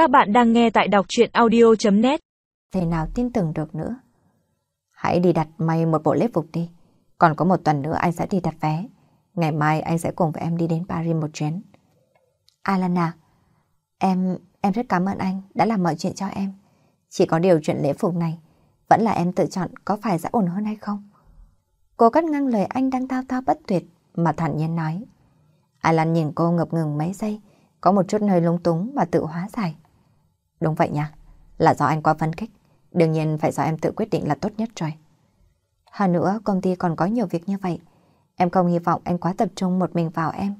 Các bạn đang nghe tại đọc chuyện audio.net thế nào tin tưởng được nữa. Hãy đi đặt may một bộ lễ phục đi. Còn có một tuần nữa anh sẽ đi đặt vé. Ngày mai anh sẽ cùng với em đi đến Paris một chuyến. Alana, em em rất cảm ơn anh đã làm mọi chuyện cho em. Chỉ có điều chuyện lễ phục này vẫn là em tự chọn có phải sẽ ổn hơn hay không? Cô cắt ngang lời anh đang thao thao bất tuyệt mà thản nhiên nói. Alan nhìn cô ngập ngừng mấy giây, có một chút hơi lung túng và tự hóa giải. Đúng vậy nha, là do anh quá phấn khích. Đương nhiên phải do em tự quyết định là tốt nhất rồi. Hơn nữa, công ty còn có nhiều việc như vậy. Em không hy vọng anh quá tập trung một mình vào em.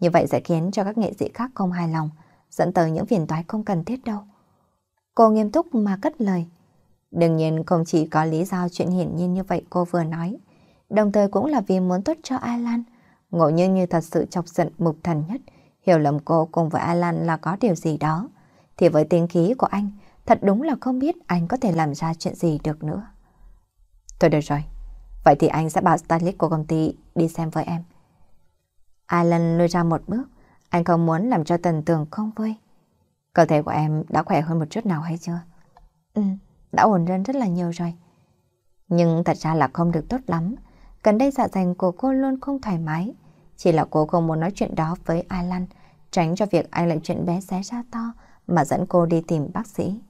Như vậy sẽ khiến cho các nghệ sĩ khác không hài lòng, dẫn tới những phiền toái không cần thiết đâu. Cô nghiêm túc mà cất lời. Đương nhiên không chỉ có lý do chuyện hiển nhiên như vậy cô vừa nói, đồng thời cũng là vì muốn tốt cho Alan. Ngộ như như thật sự chọc giận mục thần nhất, hiểu lầm cô cùng với Alan là có điều gì đó. Thì với tính khí của anh, thật đúng là không biết anh có thể làm ra chuyện gì được nữa. Thôi được rồi, vậy thì anh sẽ bảo stylist của công ty đi xem với em. Alan lùi ra một bước, anh không muốn làm cho tần tường không vui. Cơ thể của em đã khỏe hơn một chút nào hay chưa? Ừ, đã ổn hơn rất là nhiều rồi. Nhưng thật ra là không được tốt lắm. Gần đây dạ dày của cô luôn không thoải mái. Chỉ là cô không muốn nói chuyện đó với Alan, tránh cho việc anh lại chuyện bé xé ra to mà dẫn cô đi tìm bác sĩ.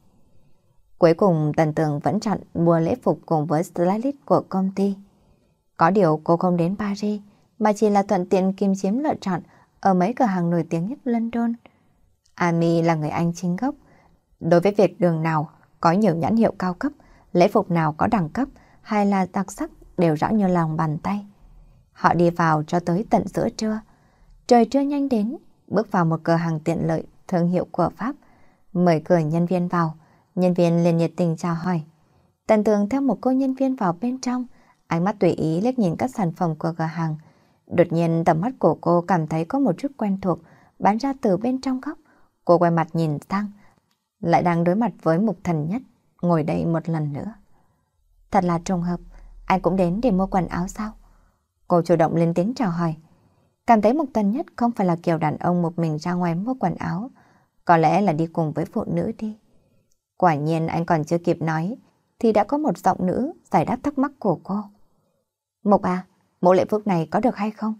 Cuối cùng Tần Tường vẫn chọn mua lễ phục cùng với stylist của công ty. Có điều cô không đến Paris, mà chỉ là thuận tiện kim chiếm lựa chọn ở mấy cửa hàng nổi tiếng nhất London. Ami là người Anh chính gốc. Đối với việc đường nào có nhiều nhãn hiệu cao cấp, lễ phục nào có đẳng cấp hay là đặc sắc đều rõ như lòng bàn tay. Họ đi vào cho tới tận giữa trưa. Trời trưa nhanh đến, bước vào một cửa hàng tiện lợi thương hiệu của Pháp. Mời cửa nhân viên vào, nhân viên liền nhiệt tình chào hỏi. Tần tường theo một cô nhân viên vào bên trong, ánh mắt tùy ý liếc nhìn các sản phẩm của cửa hàng. Đột nhiên tầm mắt của cô cảm thấy có một chút quen thuộc, bán ra từ bên trong góc. Cô quay mặt nhìn sang, lại đang đối mặt với mục thần nhất, ngồi đây một lần nữa. Thật là trùng hợp, anh cũng đến để mua quần áo sao? Cô chủ động lên tiếng chào hỏi. Cảm thấy mục thần nhất không phải là kiểu đàn ông một mình ra ngoài mua quần áo, có lẽ là đi cùng với phụ nữ đi. Quả nhiên anh còn chưa kịp nói, thì đã có một giọng nữ giải đáp thắc mắc của cô. Mộc à, mẫu lễ phục này có được hay không?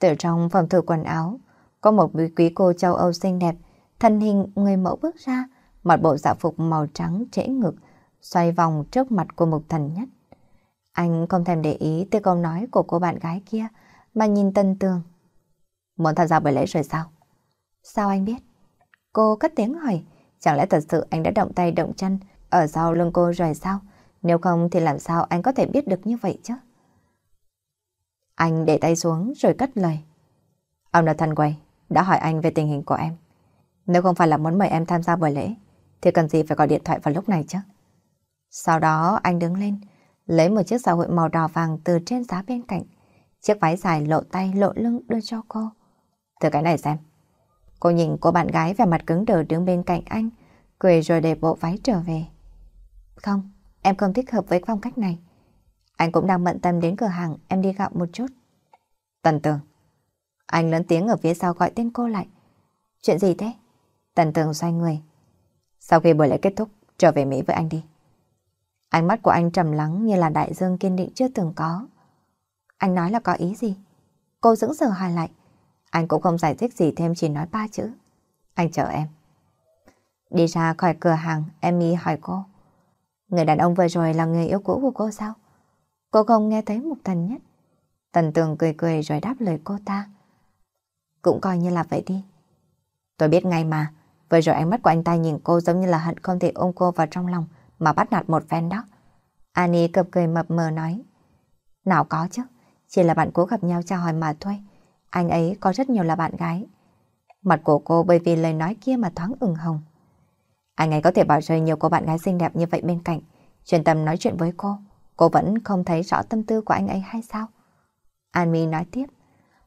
Từ trong phòng thử quần áo, có một quý cô châu Âu xinh đẹp, thân hình người mẫu bước ra, mặc bộ dạ phục màu trắng trễ ngực, xoay vòng trước mặt của mục thần nhất. Anh không thèm để ý tới câu nói của cô bạn gái kia, mà nhìn tân tường. Muốn tham gia buổi lễ rồi sao? Sao anh biết? Cô cất tiếng hỏi, chẳng lẽ thật sự anh đã động tay động chân ở sau lưng cô rồi sao? Nếu không thì làm sao anh có thể biết được như vậy chứ? Anh để tay xuống rồi cất lời. Ông là quay, đã hỏi anh về tình hình của em. Nếu không phải là muốn mời em tham gia buổi lễ, thì cần gì phải gọi điện thoại vào lúc này chứ? Sau đó anh đứng lên, lấy một chiếc xã hội màu đỏ vàng từ trên giá bên cạnh. Chiếc váy dài lộ tay lộ lưng đưa cho cô. Thử cái này xem. Cô nhìn cô bạn gái vẻ mặt cứng đờ đứng bên cạnh anh, cười rồi để bộ váy trở về. Không, em không thích hợp với phong cách này. Anh cũng đang bận tâm đến cửa hàng, em đi gạo một chút. Tần tường. Anh lớn tiếng ở phía sau gọi tên cô lại. Chuyện gì thế? Tần tường xoay người. Sau khi buổi lễ kết thúc, trở về Mỹ với anh đi. Ánh mắt của anh trầm lắng như là đại dương kiên định chưa từng có. Anh nói là có ý gì? Cô dững sờ hỏi lại. Anh cũng không giải thích gì thêm chỉ nói ba chữ. Anh chờ em. Đi ra khỏi cửa hàng, Emmy hỏi cô. Người đàn ông vừa rồi là người yêu cũ của cô sao? Cô không nghe thấy một thần nhất. Tần tường cười cười rồi đáp lời cô ta. Cũng coi như là vậy đi. Tôi biết ngay mà, vừa rồi ánh mắt của anh ta nhìn cô giống như là hận không thể ôm cô vào trong lòng mà bắt nạt một phen đó. Annie cập cười mập mờ nói. Nào có chứ, chỉ là bạn cố gặp nhau chào hỏi mà thôi. Anh ấy có rất nhiều là bạn gái. Mặt của cô bởi vì lời nói kia mà thoáng ửng hồng. Anh ấy có thể bỏ rơi nhiều cô bạn gái xinh đẹp như vậy bên cạnh, chuyên tâm nói chuyện với cô. Cô vẫn không thấy rõ tâm tư của anh ấy hay sao? An Mi nói tiếp.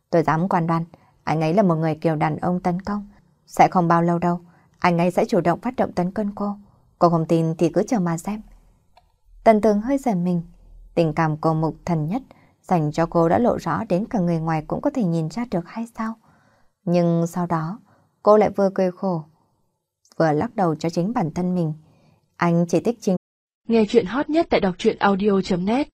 Tôi dám quan đoan, anh ấy là một người kiểu đàn ông tấn công. Sẽ không bao lâu đâu, anh ấy sẽ chủ động phát động tấn công cô. Cô không tin thì cứ chờ mà xem. Tần tường hơi giận mình. Tình cảm cô mục thần nhất dành cho cô đã lộ rõ đến cả người ngoài cũng có thể nhìn ra được hay sao? Nhưng sau đó, cô lại vừa cười khổ. vừa lắc đầu cho chính bản thân mình. Anh chỉ thích chính. Nghe chuyện hot nhất tại đọc truyện audio.net